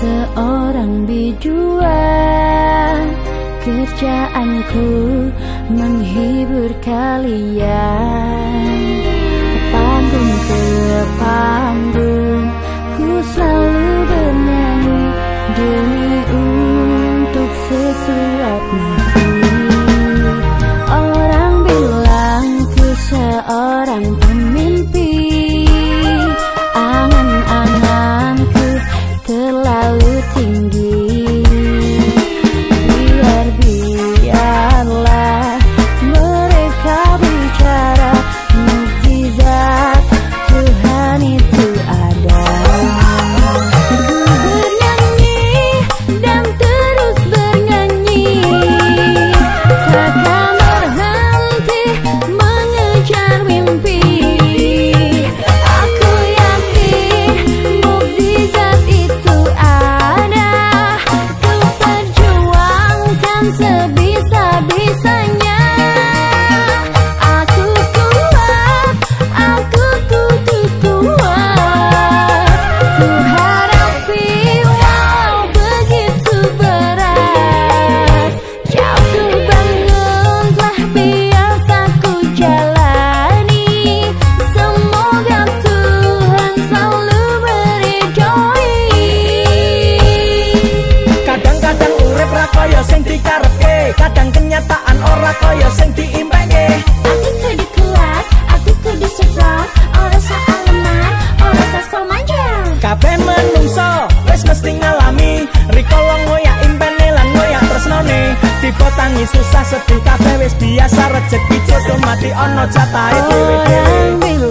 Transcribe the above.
seorang biduan Kerjaanku menghibur kalian. Panggung ke panggung Ku selalu bernyanyi Demi untuk sesuap nasi. Orang bilang ku seorang pemimpi answer Rikolo ngoyak impene lan ngoyak tersenone Tipe tangi susah sedih kafe wis biasa rejeki jodoh mati ono jatahe dewe-dewe